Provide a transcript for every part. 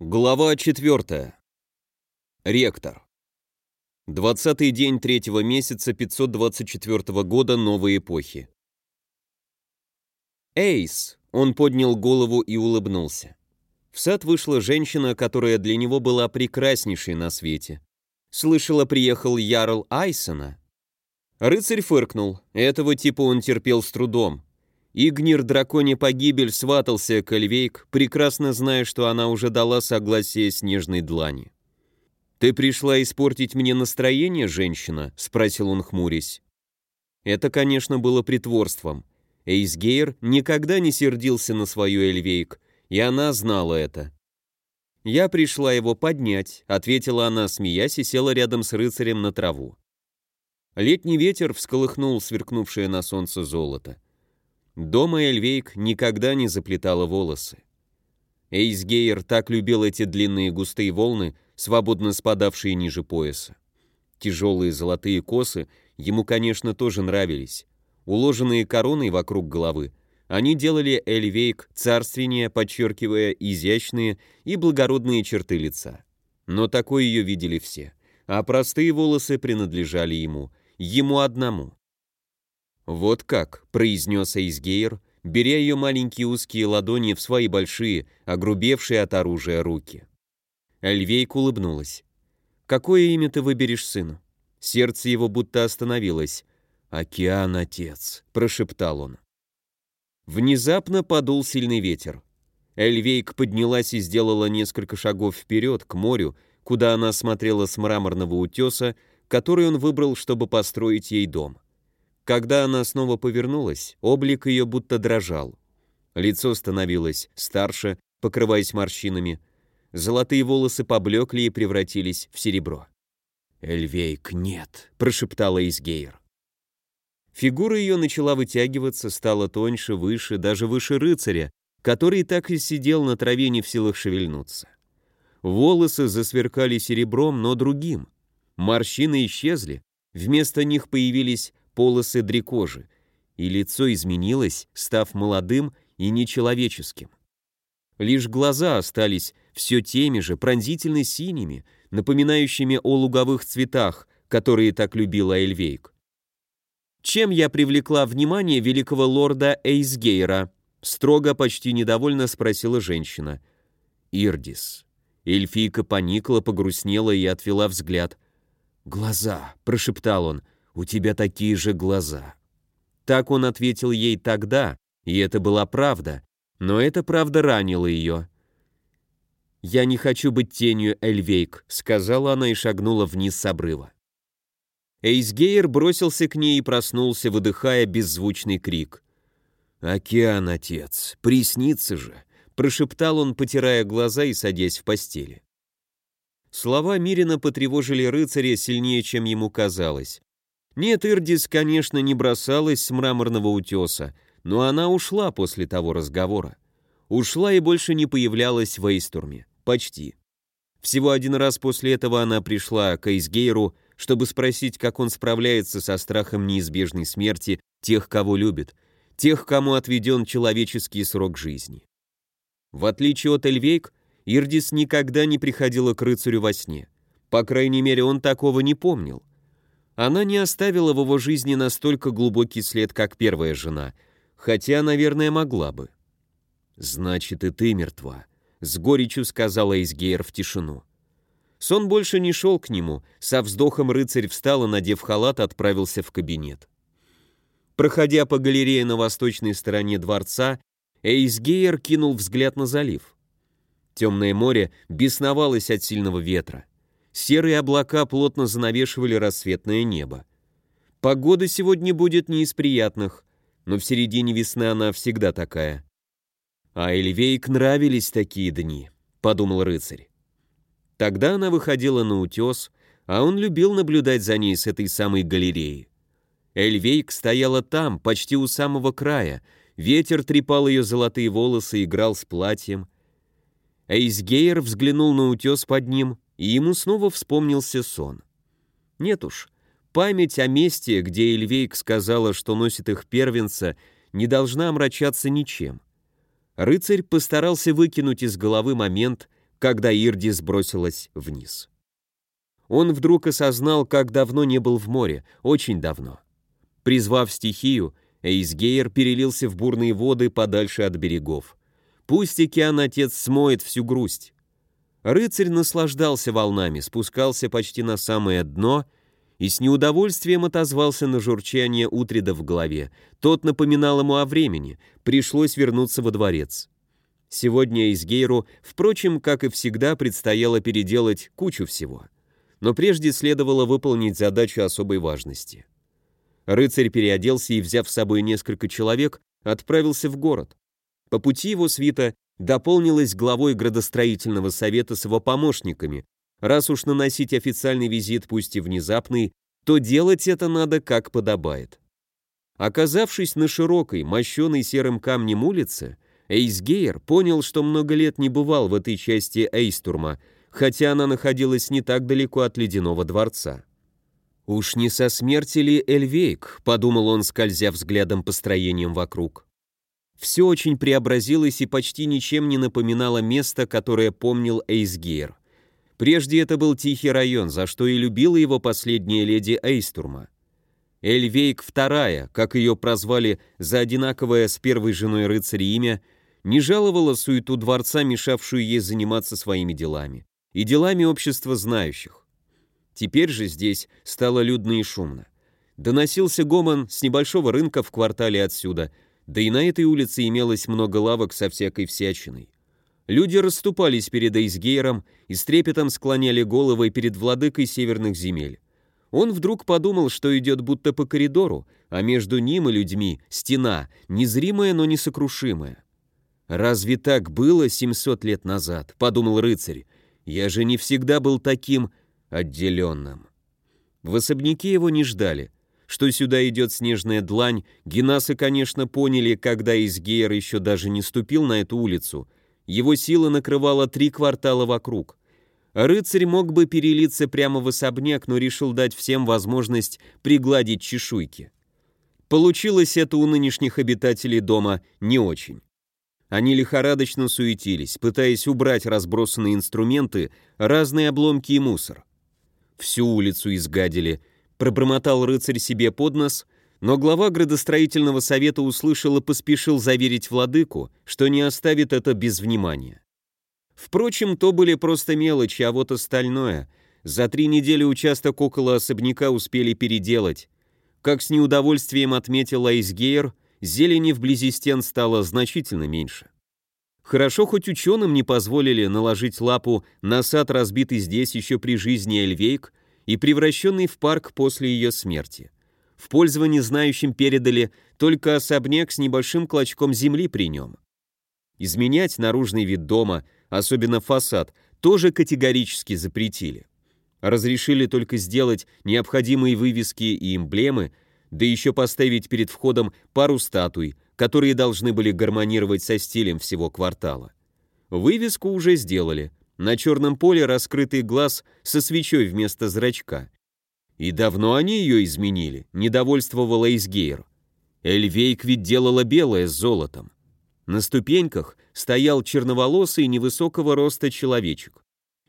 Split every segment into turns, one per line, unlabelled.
Глава 4. Ректор. Двадцатый день третьего месяца 524 года новой эпохи. «Эйс!» — он поднял голову и улыбнулся. В сад вышла женщина, которая для него была прекраснейшей на свете. Слышала, приехал Ярл Айсона. Рыцарь фыркнул. Этого типа он терпел с трудом. Игнир драконе погибель сватался к Эльвейк, прекрасно зная, что она уже дала согласие снежной длани. «Ты пришла испортить мне настроение, женщина?» — спросил он, хмурясь. Это, конечно, было притворством. Эйсгейр никогда не сердился на свою Эльвейк, и она знала это. «Я пришла его поднять», — ответила она, смеясь, и села рядом с рыцарем на траву. Летний ветер всколыхнул сверкнувшее на солнце золото. Дома Эльвейк никогда не заплетала волосы. Эйсгейр так любил эти длинные густые волны, свободно спадавшие ниже пояса. Тяжелые золотые косы ему, конечно, тоже нравились. Уложенные короной вокруг головы, они делали Эльвейк царственнее, подчеркивая изящные и благородные черты лица. Но такой ее видели все, а простые волосы принадлежали ему, ему одному. «Вот как», — произнес Эйсгейр, беря ее маленькие узкие ладони в свои большие, огрубевшие от оружия руки. Эльвейк улыбнулась. «Какое имя ты выберешь сыну?» Сердце его будто остановилось. «Океан, отец», — прошептал он. Внезапно подул сильный ветер. Эльвейк поднялась и сделала несколько шагов вперед, к морю, куда она смотрела с мраморного утеса, который он выбрал, чтобы построить ей дом. Когда она снова повернулась, облик ее будто дрожал. Лицо становилось старше, покрываясь морщинами. Золотые волосы поблекли и превратились в серебро. «Эльвейк, нет», — прошептала Изгейр. Фигура ее начала вытягиваться, стала тоньше, выше, даже выше рыцаря, который так и сидел на траве не в силах шевельнуться. Волосы засверкали серебром, но другим. Морщины исчезли, вместо них появились полосы дрекожи, и лицо изменилось, став молодым и нечеловеческим. Лишь глаза остались все теми же, пронзительно синими, напоминающими о луговых цветах, которые так любила Эльвейк. Чем я привлекла внимание великого лорда Эйсгейра? Строго, почти недовольно спросила женщина. Ирдис. Эльфийка поникла, погрустнела и отвела взгляд. «Глаза», — прошептал он, — у тебя такие же глаза». Так он ответил ей тогда, и это была правда, но эта правда ранила ее. «Я не хочу быть тенью, Эльвейк», — сказала она и шагнула вниз с обрыва. Эйсгейр бросился к ней и проснулся, выдыхая беззвучный крик. «Океан, отец, приснится же!» — прошептал он, потирая глаза и садясь в постели. Слова Мирина потревожили рыцаря сильнее, чем ему казалось. Нет, Ирдис, конечно, не бросалась с мраморного утеса, но она ушла после того разговора. Ушла и больше не появлялась в Эйстурме. Почти. Всего один раз после этого она пришла к Эйсгейру, чтобы спросить, как он справляется со страхом неизбежной смерти тех, кого любит, тех, кому отведен человеческий срок жизни. В отличие от Эльвейк, Ирдис никогда не приходила к рыцарю во сне. По крайней мере, он такого не помнил. Она не оставила в его жизни настолько глубокий след, как первая жена, хотя, наверное, могла бы. «Значит, и ты мертва», — с горечью сказала Изгейр в тишину. Сон больше не шел к нему, со вздохом рыцарь встал и, надев халат, отправился в кабинет. Проходя по галерее на восточной стороне дворца, Эйсгейер кинул взгляд на залив. Темное море бесновалось от сильного ветра. Серые облака плотно занавешивали рассветное небо. Погода сегодня будет не из приятных, но в середине весны она всегда такая. А Эльвейк нравились такие дни, подумал рыцарь. Тогда она выходила на утес, а он любил наблюдать за ней с этой самой галереи. Эльвейк стояла там, почти у самого края, ветер трепал ее золотые волосы, играл с платьем. Эйсгейр взглянул на утес под ним и ему снова вспомнился сон. Нет уж, память о месте, где Эльвейк сказала, что носит их первенца, не должна омрачаться ничем. Рыцарь постарался выкинуть из головы момент, когда Ирди сбросилась вниз. Он вдруг осознал, как давно не был в море, очень давно. Призвав стихию, Эйсгейр перелился в бурные воды подальше от берегов. Пусть океан-отец смоет всю грусть. Рыцарь наслаждался волнами, спускался почти на самое дно и с неудовольствием отозвался на журчание Утрида в голове. Тот напоминал ему о времени, пришлось вернуться во дворец. Сегодня Эйсгейру, впрочем, как и всегда, предстояло переделать кучу всего. Но прежде следовало выполнить задачу особой важности. Рыцарь переоделся и, взяв с собой несколько человек, отправился в город. По пути его свита дополнилась главой градостроительного совета с его помощниками. Раз уж наносить официальный визит, пусть и внезапный, то делать это надо как подобает. Оказавшись на широкой, мощеной серым камнем улице, Эйсгейр понял, что много лет не бывал в этой части Эйстурма, хотя она находилась не так далеко от ледяного дворца. «Уж не со смерти ли Эльвейк?» — подумал он, скользя взглядом по строениям вокруг. Все очень преобразилось и почти ничем не напоминало место, которое помнил Эйсгейр. Прежде это был тихий район, за что и любила его последняя леди Эйстурма. Эльвейк II, как ее прозвали за одинаковое с первой женой рыцаря имя, не жаловала суету дворца, мешавшую ей заниматься своими делами, и делами общества знающих. Теперь же здесь стало людно и шумно. Доносился гомон с небольшого рынка в квартале отсюда, да и на этой улице имелось много лавок со всякой всячиной. Люди расступались перед Эйсгейром и с трепетом склоняли головы перед владыкой северных земель. Он вдруг подумал, что идет будто по коридору, а между ним и людьми стена, незримая, но несокрушимая. «Разве так было 700 лет назад?» — подумал рыцарь. «Я же не всегда был таким отделенным. В особняке его не ждали. Что сюда идет снежная длань, генасы, конечно, поняли, когда Изгейр еще даже не ступил на эту улицу. Его сила накрывала три квартала вокруг. Рыцарь мог бы перелиться прямо в особняк, но решил дать всем возможность пригладить чешуйки. Получилось это у нынешних обитателей дома не очень. Они лихорадочно суетились, пытаясь убрать разбросанные инструменты, разные обломки и мусор всю улицу изгадили, пробормотал рыцарь себе под нос, но глава градостроительного совета услышал и поспешил заверить владыку, что не оставит это без внимания. Впрочем, то были просто мелочи, а вот остальное. За три недели участок около особняка успели переделать. Как с неудовольствием отметил Айсгейр, зелени вблизи стен стало значительно меньше. Хорошо, хоть ученым не позволили наложить лапу на сад, разбитый здесь еще при жизни Эльвейк и превращенный в парк после ее смерти. В пользование знающим передали только особняк с небольшим клочком земли при нем. Изменять наружный вид дома, особенно фасад, тоже категорически запретили. Разрешили только сделать необходимые вывески и эмблемы, да еще поставить перед входом пару статуй – которые должны были гармонировать со стилем всего квартала. Вывеску уже сделали. На черном поле раскрытый глаз со свечой вместо зрачка. И давно они ее изменили, недовольствовала Эйсгейр. Эльвейк ведь делала белое с золотом. На ступеньках стоял черноволосый невысокого роста человечек.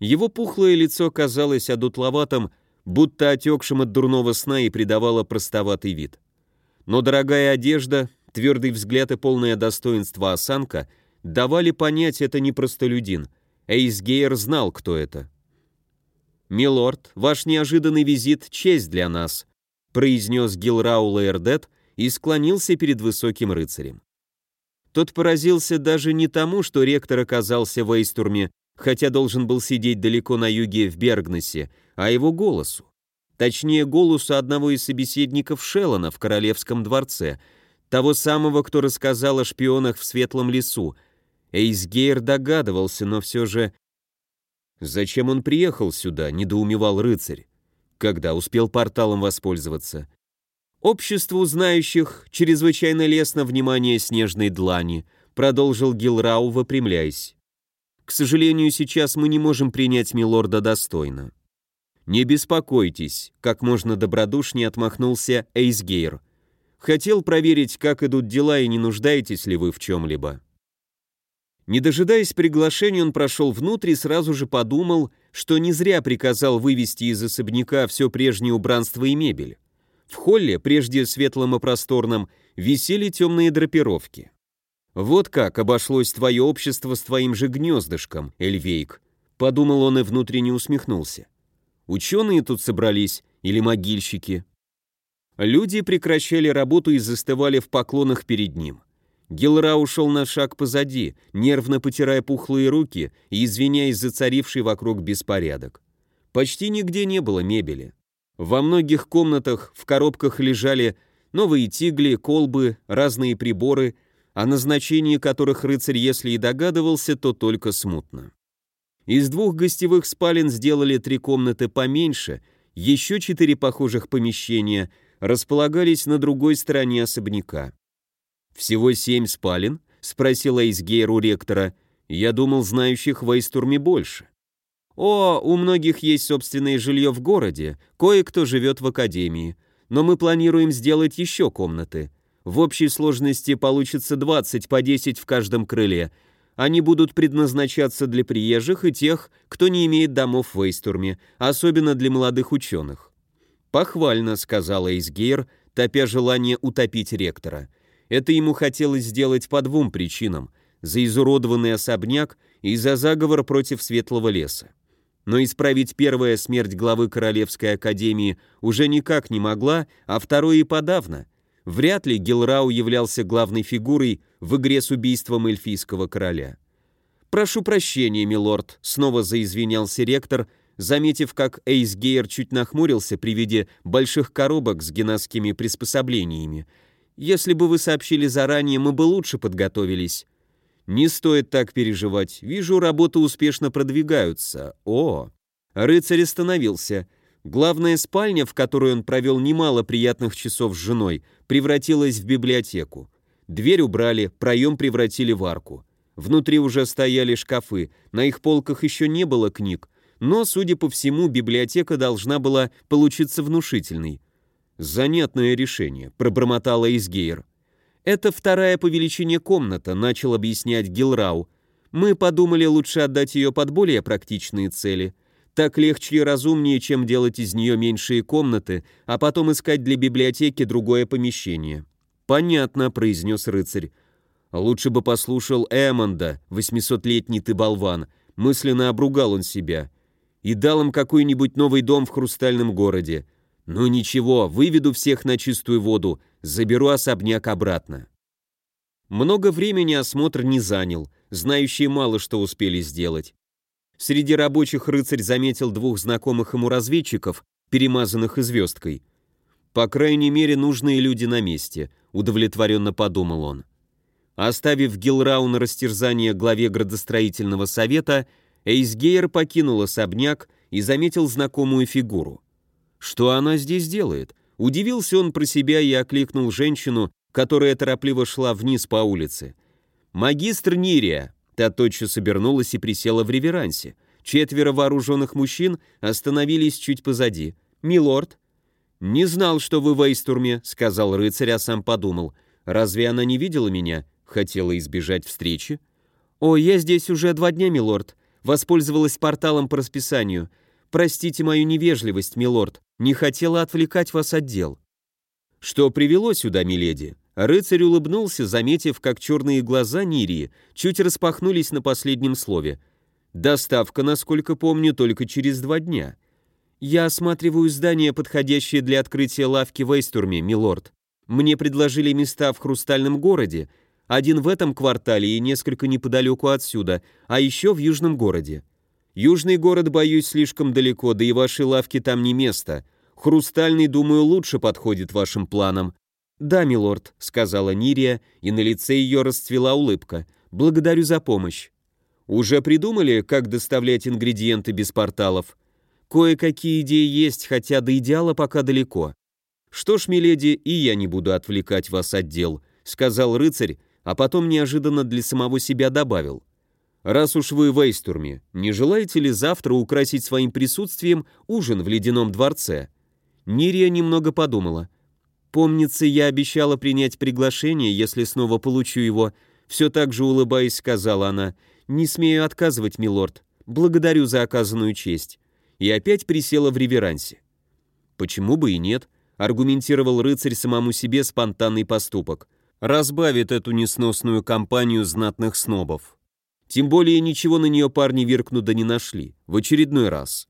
Его пухлое лицо казалось одутловатым, будто отекшим от дурного сна и придавало простоватый вид. Но дорогая одежда, Твердый взгляд и полное достоинство осанка давали понять, это не простолюдин. Эйсгейр знал, кто это. «Милорд, ваш неожиданный визит — честь для нас», произнес Гилрау Лаэрдет и склонился перед высоким рыцарем. Тот поразился даже не тому, что ректор оказался в Эйстурме, хотя должен был сидеть далеко на юге в Бергнесе, а его голосу. Точнее, голосу одного из собеседников Шеллона в Королевском дворце — того самого, кто рассказал о шпионах в Светлом лесу. Эйсгейр догадывался, но все же... «Зачем он приехал сюда?» — недоумевал рыцарь. «Когда успел порталом воспользоваться?» «Обществу знающих чрезвычайно лестно внимание снежной длани», — продолжил Гилрау, выпрямляясь. «К сожалению, сейчас мы не можем принять милорда достойно». «Не беспокойтесь», — как можно добродушнее отмахнулся Эйсгейр. Хотел проверить, как идут дела и не нуждаетесь ли вы в чем-либо. Не дожидаясь приглашения, он прошел внутрь и сразу же подумал, что не зря приказал вывести из особняка все прежнее убранство и мебель. В холле, прежде светлом и просторном, висели темные драпировки. «Вот как обошлось твое общество с твоим же гнездышком, Эльвейк», подумал он и внутренне усмехнулся. «Ученые тут собрались или могильщики?» Люди прекращали работу и застывали в поклонах перед ним. Гилра ушел на шаг позади, нервно потирая пухлые руки и извиняясь за царивший вокруг беспорядок. Почти нигде не было мебели. Во многих комнатах в коробках лежали новые тигли, колбы, разные приборы, о назначении которых рыцарь, если и догадывался, то только смутно. Из двух гостевых спален сделали три комнаты поменьше, еще четыре похожих помещения располагались на другой стороне особняка. «Всего семь спален?» — спросила Эйсгейр у ректора. «Я думал, знающих в Эйстурме больше». «О, у многих есть собственное жилье в городе, кое-кто живет в академии, но мы планируем сделать еще комнаты. В общей сложности получится 20 по 10 в каждом крыле. Они будут предназначаться для приезжих и тех, кто не имеет домов в Эйстурме, особенно для молодых ученых». «Похвально», — сказала Эйсгейр, топя желание утопить ректора. Это ему хотелось сделать по двум причинам — за изуродованный особняк и за заговор против Светлого леса но исправить первая смерть главы Королевской академии уже никак не могла, а второе и подавно. Вряд ли Гилрау являлся главной фигурой в игре с убийством эльфийского короля. «Прошу прощения, милорд», — снова заизвинялся ректор, заметив, как Эйс Гейер чуть нахмурился при виде больших коробок с генасскими приспособлениями. «Если бы вы сообщили заранее, мы бы лучше подготовились». Не стоит так переживать. Вижу, работы успешно продвигаются. О! Рыцарь остановился. Главная спальня, в которой он провел немало приятных часов с женой, превратилась в библиотеку. Дверь убрали, проем превратили в арку. Внутри уже стояли шкафы, на их полках еще не было книг, но, судя по всему, библиотека должна была получиться внушительной. «Занятное решение», — пробормотала Изгейр. «Это вторая по величине комната», — начал объяснять Гилрау. «Мы подумали лучше отдать ее под более практичные цели. Так легче и разумнее, чем делать из нее меньшие комнаты, а потом искать для библиотеки другое помещение». «Понятно», — произнес рыцарь. «Лучше бы послушал Эммонда, восьмисотлетний ты болван», — мысленно обругал он себя. «И дал им какой-нибудь новый дом в хрустальном городе. Ну ничего, выведу всех на чистую воду, заберу особняк обратно. Много времени осмотр не занял, знающие мало что успели сделать. Среди рабочих рыцарь заметил двух знакомых ему разведчиков, перемазанных звездкой. По крайней мере, нужные люди на месте, удовлетворенно подумал он. Оставив Гилрау на растерзание главе градостроительного совета, Эйсгейр покинул особняк и заметил знакомую фигуру. Что она здесь делает? Удивился он про себя и окликнул женщину, которая торопливо шла вниз по улице. «Магистр Нирия!» Та тотчас обернулась и присела в реверансе. Четверо вооруженных мужчин остановились чуть позади. «Милорд!» «Не знал, что вы в Эйстурме», — сказал рыцарь, а сам подумал. «Разве она не видела меня? Хотела избежать встречи?» «О, я здесь уже два дня, милорд. Воспользовалась порталом по расписанию. Простите мою невежливость, милорд, не хотела отвлекать вас от дел». «Что привело сюда, миледи?» Рыцарь улыбнулся, заметив, как черные глаза Нирии чуть распахнулись на последнем слове. «Доставка, насколько помню, только через два дня». «Я осматриваю здание, подходящее для открытия лавки в Эйстурме, милорд. Мне предложили места в Хрустальном городе, один в этом квартале и несколько неподалеку отсюда, а еще в Южном городе. Южный город, боюсь, слишком далеко, да и вашей лавки там не место. Хрустальный, думаю, лучше подходит вашим планам». «Да, милорд», — сказала Нирия, и на лице ее расцвела улыбка. «Благодарю за помощь». «Уже придумали, как доставлять ингредиенты без порталов?» «Кое-какие идеи есть, хотя до идеала пока далеко». «Что ж, миледи, и я не буду отвлекать вас от дел», — сказал рыцарь, а потом неожиданно для самого себя добавил. Раз уж вы в Эйстурме, не желаете ли завтра украсить своим присутствием ужин в ледяном дворце?» Нирия немного подумала. «Помнится, я обещала принять приглашение, если снова получу его, Все так же улыбаясь, сказала она, «Не смею отказывать, милорд. Благодарю за оказанную честь». И опять присела в реверансе. «Почему бы и нет?» — аргументировал рыцарь самому себе спонтанный поступок. «Разбавит эту несносную компанию знатных снобов». Тем более ничего на нее парни Виркнуда не нашли. В очередной раз.